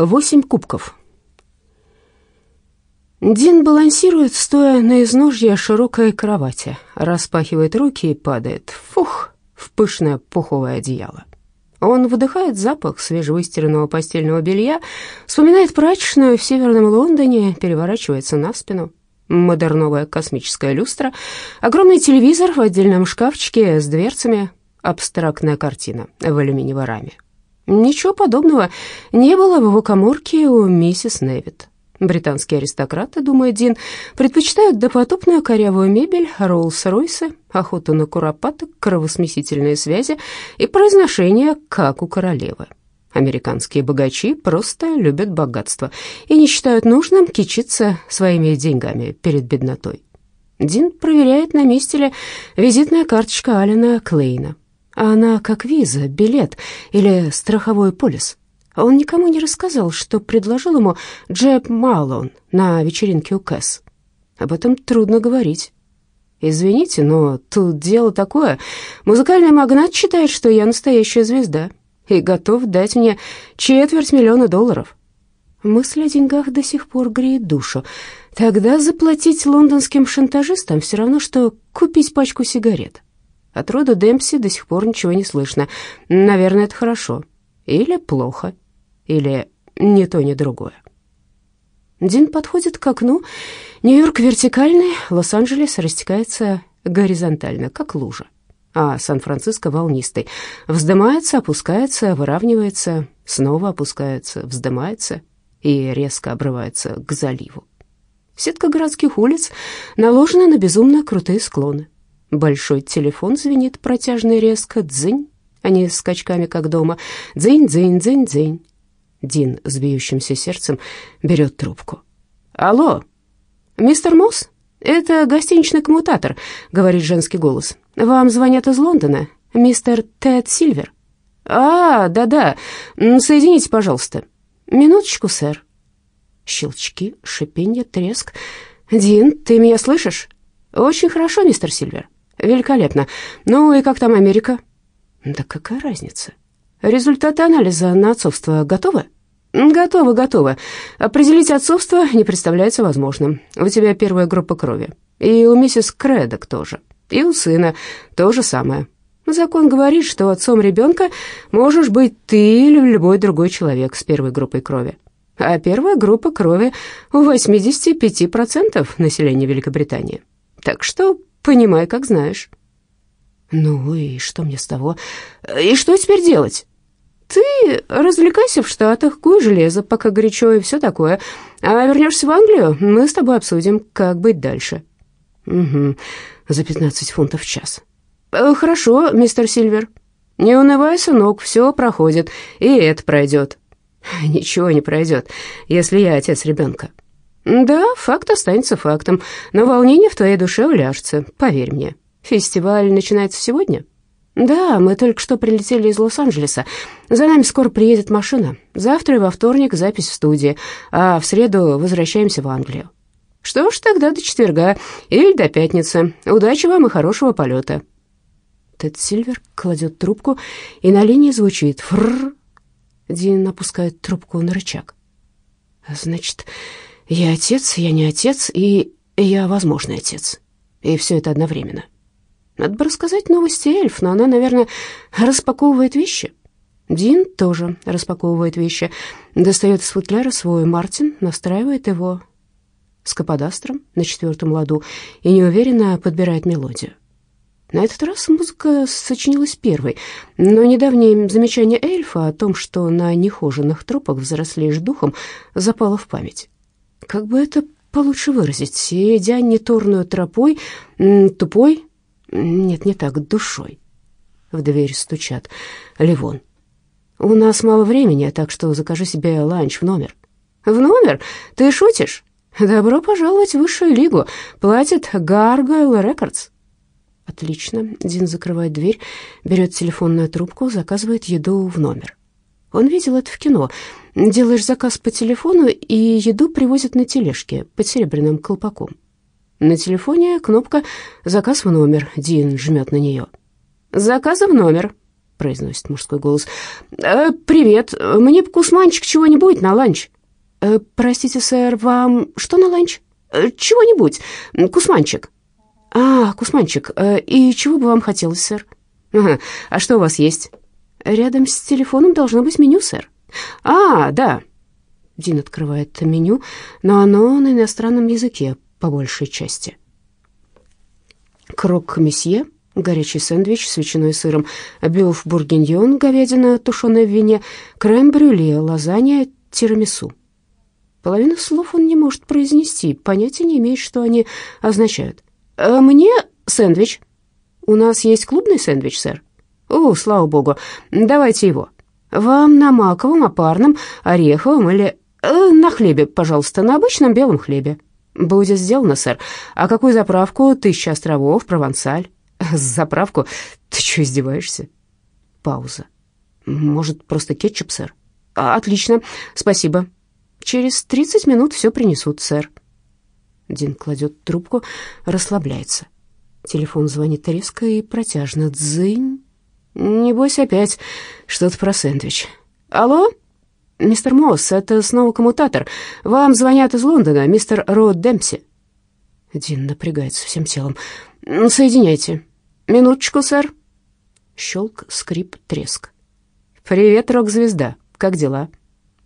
Восемь кубков. Дин балансирует, стоя на изножье широкой кровати, распахивает руки и падает, фух, в пышное пуховое одеяло. Он выдыхает запах свежевыстиранного постельного белья, вспоминает прачечную в северном Лондоне, переворачивается на спину. Модерновая космическая люстра, огромный телевизор в отдельном шкафчике с дверцами, абстрактная картина в алюминиевой раме. Ничего подобного не было в его коморке у миссис Невит. Британские аристократы, думает Дин, предпочитают допотопную корявую мебель, Роллс-Ройсы, охоту на куропаток, кровосмесительные связи и произношение, как у королевы. Американские богачи просто любят богатство и не считают нужным кичиться своими деньгами перед беднотой. Дин проверяет, на месте ли визитная карточка Алина Клейна. А она как виза, билет или страховой полис. Он никому не рассказал, что предложил ему Джеб Малон на вечеринке у Кэс. Об этом трудно говорить. Извините, но тут дело такое. Музыкальный магнат считает, что я настоящая звезда и готов дать мне четверть миллиона долларов. Мысль о деньгах до сих пор греет душу. Тогда заплатить лондонским шантажистам все равно, что купить пачку сигарет. От рода Демпси до сих пор ничего не слышно. Наверное, это хорошо. Или плохо. Или ни то, ни другое. Дин подходит к окну. Нью-Йорк вертикальный, Лос-Анджелес растекается горизонтально, как лужа. А Сан-Франциско волнистый. Вздымается, опускается, выравнивается, снова опускается, вздымается и резко обрывается к заливу. Сетка городских улиц наложена на безумно крутые склоны. Большой телефон звенит протяжно и резко. Дзынь, а не скачками, как дома. Дзынь, дзынь, дзынь, дзынь. Дин с бьющимся сердцем берет трубку. «Алло, мистер Мосс? Это гостиничный коммутатор», — говорит женский голос. «Вам звонят из Лондона, мистер Тед Сильвер». «А, да-да, соедините, пожалуйста». «Минуточку, сэр». Щелчки, шипенье, треск. «Дин, ты меня слышишь?» «Очень хорошо, мистер Сильвер. Великолепно. Ну и как там Америка? Да какая разница? Результаты анализа на отцовство готовы? Готовы, готовы. Определить отцовство не представляется возможным. У тебя первая группа крови. И у миссис Кредок тоже. И у сына то же самое. Закон говорит, что отцом ребенка можешь быть ты или любой другой человек с первой группой крови. А первая группа крови у 85% населения Великобритании. Так что Понимай, как знаешь. Ну и что мне с того? И что теперь делать? Ты развлекайся в Штатах, куй железо, пока горячо и все такое. А вернешься в Англию, мы с тобой обсудим, как быть дальше. Угу, за 15 фунтов в час. Э, хорошо, мистер Сильвер. Не унывай, сынок, все проходит, и это пройдет. Ничего не пройдет, если я отец ребенка. «Да, факт останется фактом, но волнение в твоей душе уляжется, поверь мне. Фестиваль начинается сегодня?» «Да, мы только что прилетели из Лос-Анджелеса. За нами скоро приедет машина. Завтра и во вторник запись в студии, а в среду возвращаемся в Англию». «Что ж, тогда до четверга или до пятницы. Удачи вам и хорошего полета». Тед Сильвер кладет трубку, и на линии звучит «фрррр». Дин опускает трубку на рычаг. «Значит, я отец, я не отец, и я возможный отец. И все это одновременно. Надо бы рассказать новости эльф, но она, наверное, распаковывает вещи. Дин тоже распаковывает вещи, достает из футляра свой Мартин, настраивает его с каподастром на четвертом ладу и неуверенно подбирает мелодию. На этот раз музыка сочинилась первой, но недавнее замечание эльфа о том, что на нехоженных тропах взрослеешь духом, запало в память. Как бы это получше выразить? Идя неторную тропой, тупой? Нет, не так, душой. В дверь стучат. Ливон. «У нас мало времени, так что закажи себе ланч в номер». «В номер? Ты шутишь?» «Добро пожаловать в высшую лигу. Платит Gargoyle Records». Отлично. Дин закрывает дверь, берет телефонную трубку, заказывает еду в номер. Он видел это в кино. Делаешь заказ по телефону, и еду привозят на тележке под серебряным колпаком. На телефоне кнопка «Заказ в номер». Дин жмет на нее. «Заказ в номер». произносит мужской голос. «Э, «Привет, мне кусманчик чего-нибудь на ланч». Э, «Простите, сэр, вам что на ланч?» э, «Чего-нибудь, кусманчик». «А, кусманчик, э, и чего бы вам хотелось, сэр?» «Ага, а что у вас есть?» «Рядом с телефоном должно быть меню, сэр». «А, да». Дин открывает меню, но оно на иностранном языке по большей части. Крок месье, горячий сэндвич с ветчиной и сыром, бёв бургиньон, говядина, тушеная в вине, крем-брюле, лазанья, тирамису. Половину слов он не может произнести, понятия не имеет, что они означают. «Э, «Мне сэндвич». «У нас есть клубный сэндвич, сэр». «О, слава богу, давайте его». «Вам на маковом, опарном, ореховом или...» э, «На хлебе, пожалуйста, на обычном белом хлебе». «Будет сделано, сэр. А какую заправку? Тысяча островов, провансаль». «Заправку? Ты что, издеваешься?» Пауза. «Может, просто кетчуп, сэр?» «А, «Отлично, спасибо. Через тридцать минут все принесут, сэр». Дин кладет трубку, расслабляется. Телефон звонит резко и протяжно. «Дзынь!» «Небось опять что-то про сэндвич». «Алло?» «Мистер Мосс, это снова коммутатор. Вам звонят из Лондона, мистер Род Демпси». Дин напрягается всем телом. «Соединяйте». «Минуточку, сэр». Щелк, скрип, треск. «Привет, рок-звезда. Как дела?»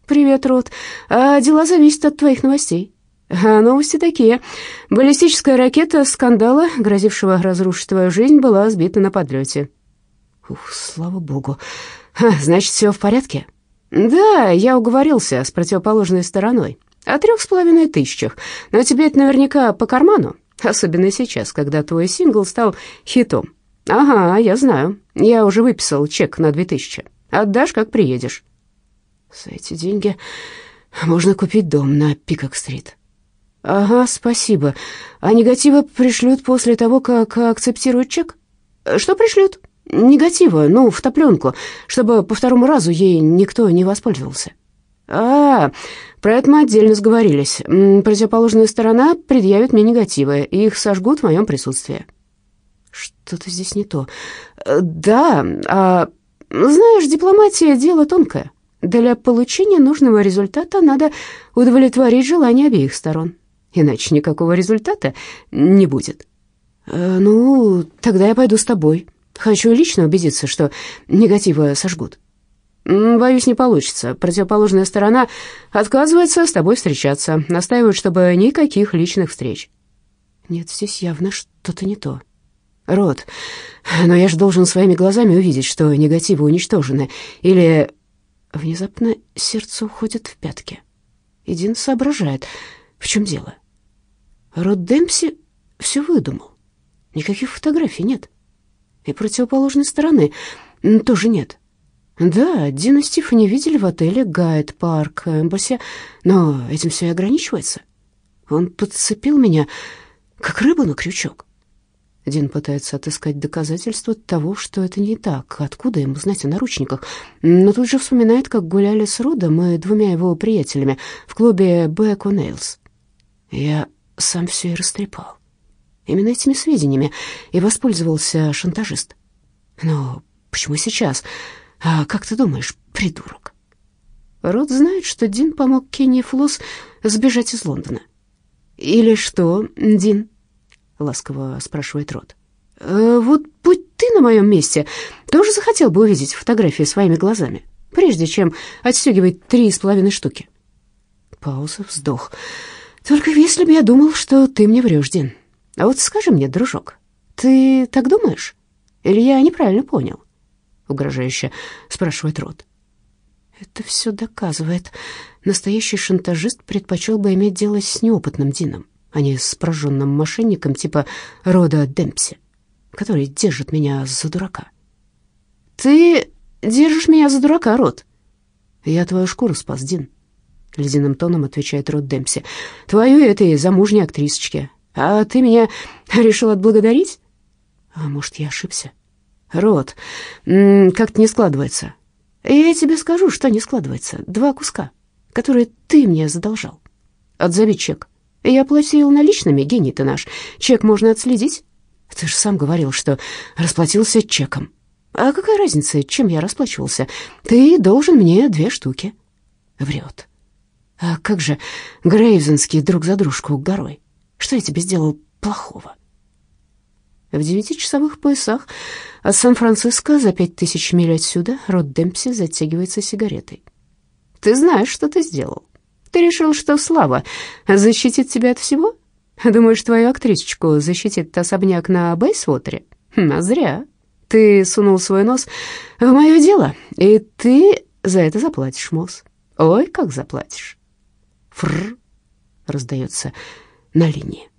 «Привет, Рот. А дела зависят от твоих новостей». А новости такие. Баллистическая ракета скандала, грозившего разрушить твою жизнь, была сбита на подлете. Ух, слава богу. Значит, все в порядке? Да, я уговорился с противоположной стороной. О трех с половиной тысячах. Но тебе это наверняка по карману. Особенно сейчас, когда твой сингл стал хитом. Ага, я знаю. Я уже выписал чек на две тысячи. Отдашь, как приедешь. За эти деньги можно купить дом на Пикок-стрит. Ага, спасибо. А негативы пришлют после того, как акцептируют чек? Что пришлют? Негатива, ну, в топленку, чтобы по второму разу ей никто не воспользовался. А, про это мы отдельно сговорились. Противоположная сторона предъявит мне негативы, и их сожгут в моем присутствии. Что-то здесь не то. Да, а, знаешь, дипломатия — дело тонкое. Для получения нужного результата надо удовлетворить желания обеих сторон, иначе никакого результата не будет. Э, ну, тогда я пойду с тобой. Хочу лично убедиться, что негативы сожгут. Боюсь, не получится. Противоположная сторона отказывается с тобой встречаться, настаивает, чтобы никаких личных встреч. Нет, здесь явно что-то не то. Рот, но я же должен своими глазами увидеть, что негативы уничтожены. Или Внезапно сердце уходит в пятки. И Дин соображает, в чем дело. Род Демпси все выдумал. Никаких фотографий нет. И противоположной стороны тоже нет. Да, Дин и Стифани видели в отеле Гайд Парк Эмбасси, но этим все и ограничивается. Он подцепил меня, как рыбу на крючок. Дин пытается отыскать доказательства того, что это не так. Откуда ему знать о наручниках? Но тут же вспоминает, как гуляли с Родом и двумя его приятелями в клубе Бэк Нейлс. Я сам все и растрепал. Именно этими сведениями и воспользовался шантажист. Но почему сейчас? А как ты думаешь, придурок? Род знает, что Дин помог Кенни Флосс сбежать из Лондона. Или что, Дин? — ласково спрашивает Рот. «Э, «Вот будь ты на моем месте, тоже захотел бы увидеть фотографии своими глазами, прежде чем отстегивать три с половиной штуки». Пауза, вздох. «Только если бы я думал, что ты мне врешь, Дин. А вот скажи мне, дружок, ты так думаешь? Или я неправильно понял?» Угрожающе спрашивает Рот. Это все доказывает. Настоящий шантажист предпочел бы иметь дело с неопытным Дином а не с прожженным мошенником типа Рода Демпси, который держит меня за дурака. «Ты держишь меня за дурака, Род?» «Я твою шкуру спас, Дин», — ледяным тоном отвечает Род Демпси. «Твою этой замужней актрисочке. А ты меня решил отблагодарить?» «А может, я ошибся?» «Род, как-то не складывается». «Я тебе скажу, что не складывается. Два куска, которые ты мне задолжал. Отзови чек». Я платил наличными, гений ты наш. Чек можно отследить. Ты же сам говорил, что расплатился чеком. А какая разница, чем я расплачивался? Ты должен мне две штуки. Врет. А как же Грейвзенские друг за дружку горой? Что я тебе сделал плохого? В девятичасовых поясах от Сан-Франциско за пять тысяч миль отсюда Рот Демпси затягивается сигаретой. Ты знаешь, что ты сделал. Ты решил, что слава защитит тебя от всего? Думаешь, твою актрисочку защитит особняк на Бейсвотере? Хм, а зря. Ты сунул свой нос в мое дело, и ты за это заплатишь, Мосс. Ой, как заплатишь. Фр раздается на линии.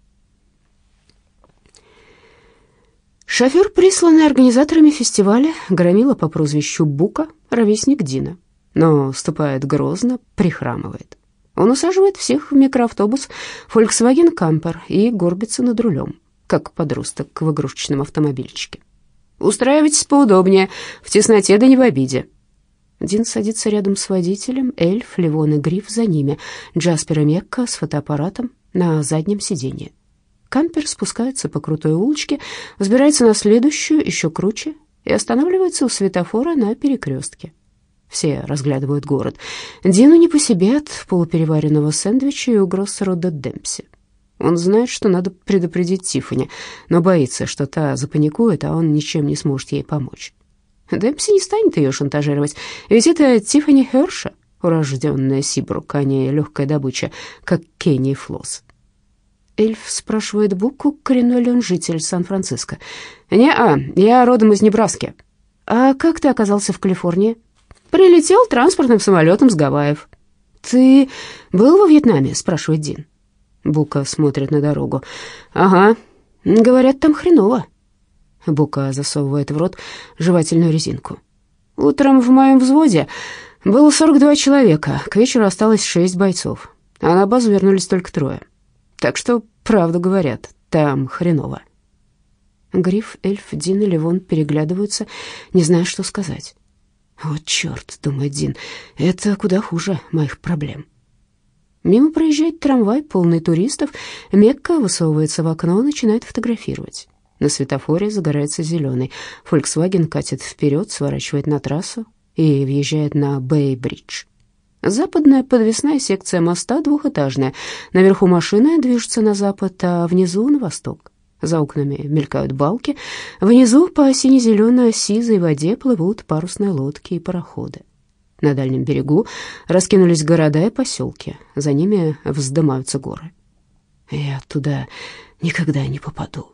Шофер, присланный организаторами фестиваля, громила по прозвищу Бука, ровесник Дина, но ступает грозно, прихрамывает. Он усаживает всех в микроавтобус Volkswagen Camper и горбится над рулем, как подросток в игрушечном автомобильчике. Устраивайтесь поудобнее, в тесноте да не в обиде». Дин садится рядом с водителем, Эльф, Ливон и Гриф за ними, Джаспер и Мекка с фотоаппаратом на заднем сиденье. Кампер спускается по крутой улочке, взбирается на следующую, еще круче, и останавливается у светофора на перекрестке. Все разглядывают город. Дину не по себе от полупереваренного сэндвича и угроз рода Демпси. Он знает, что надо предупредить Тиффани, но боится, что та запаникует, а он ничем не сможет ей помочь. Демпси не станет ее шантажировать, ведь это Тиффани Херша, урожденная Сибрук, а не легкая добыча, как Кенни и Флосс. Эльф спрашивает Буку, коренной ли он житель Сан-Франциско. «Не-а, я родом из Небраски». «А как ты оказался в Калифорнии?» «Прилетел транспортным самолетом с Гавайев». «Ты был во Вьетнаме?» — спрашивает Дин. Бука смотрит на дорогу. «Ага, говорят, там хреново». Бука засовывает в рот жевательную резинку. «Утром в моем взводе было 42 человека, к вечеру осталось 6 бойцов, а на базу вернулись только трое. Так что, правду говорят, там хреново». Гриф, эльф, Дин и Ливон переглядываются, не зная, что сказать. «Вот черт», — думает Дин, — «это куда хуже моих проблем». Мимо проезжает трамвай, полный туристов. Мекка высовывается в окно, начинает фотографировать. На светофоре загорается зеленый. Volkswagen катит вперед, сворачивает на трассу и въезжает на Бэй-бридж. Западная подвесная секция моста двухэтажная. Наверху машины движутся на запад, а внизу на восток. За окнами мелькают балки. Внизу по сине-зеленой сизой воде плывут парусные лодки и пароходы. На дальнем берегу раскинулись города и поселки, за ними вздымаются горы. Я туда никогда не попаду.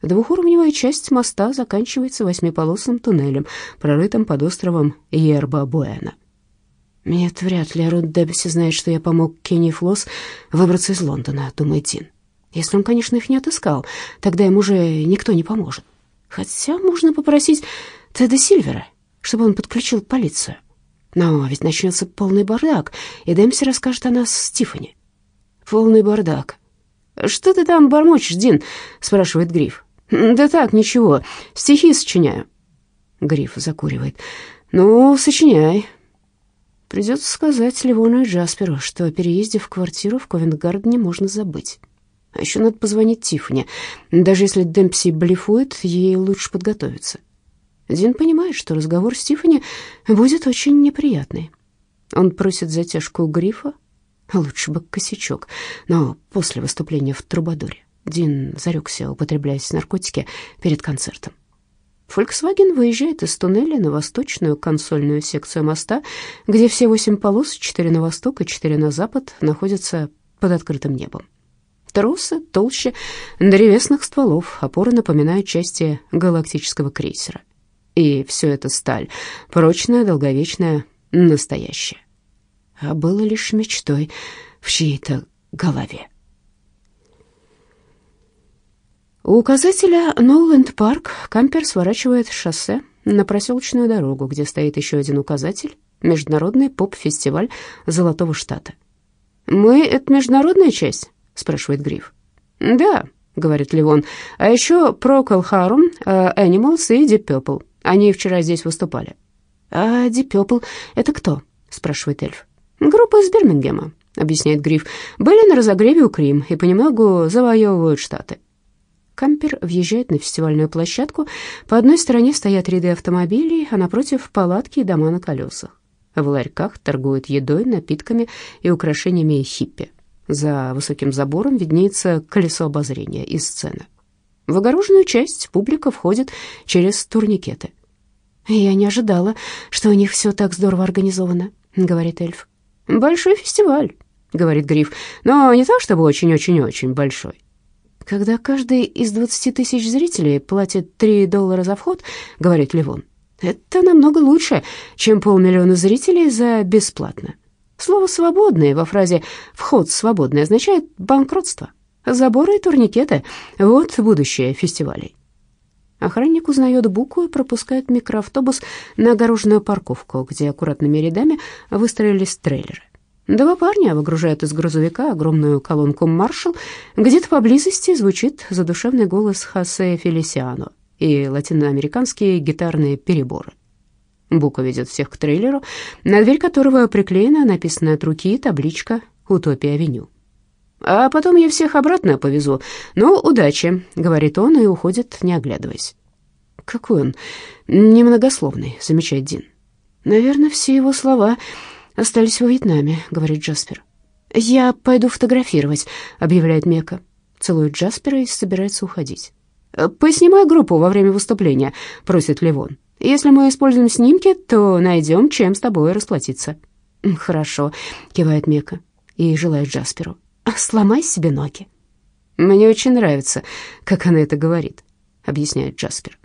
Двухуровневая часть моста заканчивается восьмиполосным туннелем, прорытым под островом Ерба-Буэна. «Нет, вряд ли Род Дебиси знает, что я помог Кенни Флосс выбраться из Лондона», — думает Дин. «Если он, конечно, их не отыскал, тогда ему уже никто не поможет. Хотя можно попросить Теда Сильвера, чтобы он подключил полицию». Но ведь начнется полный бардак, и Дэмси расскажет о нас Стифани. Полный бардак. «Что ты там бормочешь, Дин?» — спрашивает Гриф. «Да так, ничего, стихи сочиняю». Гриф закуривает. «Ну, сочиняй». Придется сказать Ливону и Джасперу, что о переезде в квартиру в Ковент-Гардене можно забыть. А еще надо позвонить Тиффани. Даже если Демпси блефует, ей лучше подготовиться. Дин понимает, что разговор с Тиффани будет очень неприятный. Он просит затяжку грифа, лучше бы косячок, но после выступления в Трубадуре Дин зарекся употреблять наркотики перед концертом. Volkswagen выезжает из туннеля на восточную консольную секцию моста, где все восемь полос, четыре на восток и четыре на запад, находятся под открытым небом. Тросы толще древесных стволов, опоры напоминают части галактического крейсера. И все это сталь, прочная, долговечная, настоящая. А было лишь мечтой в чьей-то голове. У указателя Ноуленд Парк кампер сворачивает с шоссе на проселочную дорогу, где стоит еще один указатель — Международный поп-фестиваль Золотого Штата. «Мы — это международная часть?» — спрашивает Гриф. «Да», — говорит Ливон, — «а еще Procol Harum, Animals и Deep Purple». Они вчера здесь выступали». «А Ди Пепл — это кто?» — спрашивает эльф. «Группа из Бирмингема», — объясняет Гриф. «Были на разогреве у Крим и понемногу завоевывают Штаты». Кампер въезжает на фестивальную площадку. По одной стороне стоят ряды автомобилей, а напротив — палатки и дома на колесах. В ларьках торгуют едой, напитками и украшениями хиппи. За высоким забором виднеется колесо обозрения и сцена. В огороженную часть публика входит через турникеты. «Я не ожидала, что у них все так здорово организовано», — говорит эльф. «Большой фестиваль», — говорит Гриф, «но не то чтобы очень-очень-очень большой». «Когда каждый из двадцати тысяч зрителей платит три доллара за вход», — говорит Ливон, «это намного лучше, чем полмиллиона зрителей за бесплатно». Слово «свободный» во фразе «вход свободный» означает банкротство. Заборы и турникеты — вот будущее фестивалей. Охранник узнает букву и пропускает микроавтобус на огороженную парковку, где аккуратными рядами выстроились трейлеры. Два парня выгружают из грузовика огромную колонку «Маршал». Где-то поблизости звучит задушевный голос Хосе Фелисиано и латиноамериканские гитарные переборы. Бука ведет всех к трейлеру, на дверь которого приклеена написанная от руки табличка «Утопия-авеню». А потом я всех обратно повезу. Ну, удачи, говорит он и уходит, не оглядываясь. Какой он немногословный, замечает Дин. Наверное, все его слова остались во Вьетнаме, говорит Джаспер. Я пойду фотографировать, объявляет Мека. Целует Джаспера и собирается уходить. «Поснимай группу во время выступления», — просит Ливон. «Если мы используем снимки, то найдем, чем с тобой расплатиться». «Хорошо», — кивает Мека и желает Джасперу. Сломай себе ноги. Мне очень нравится, как она это говорит, объясняет Джаспер.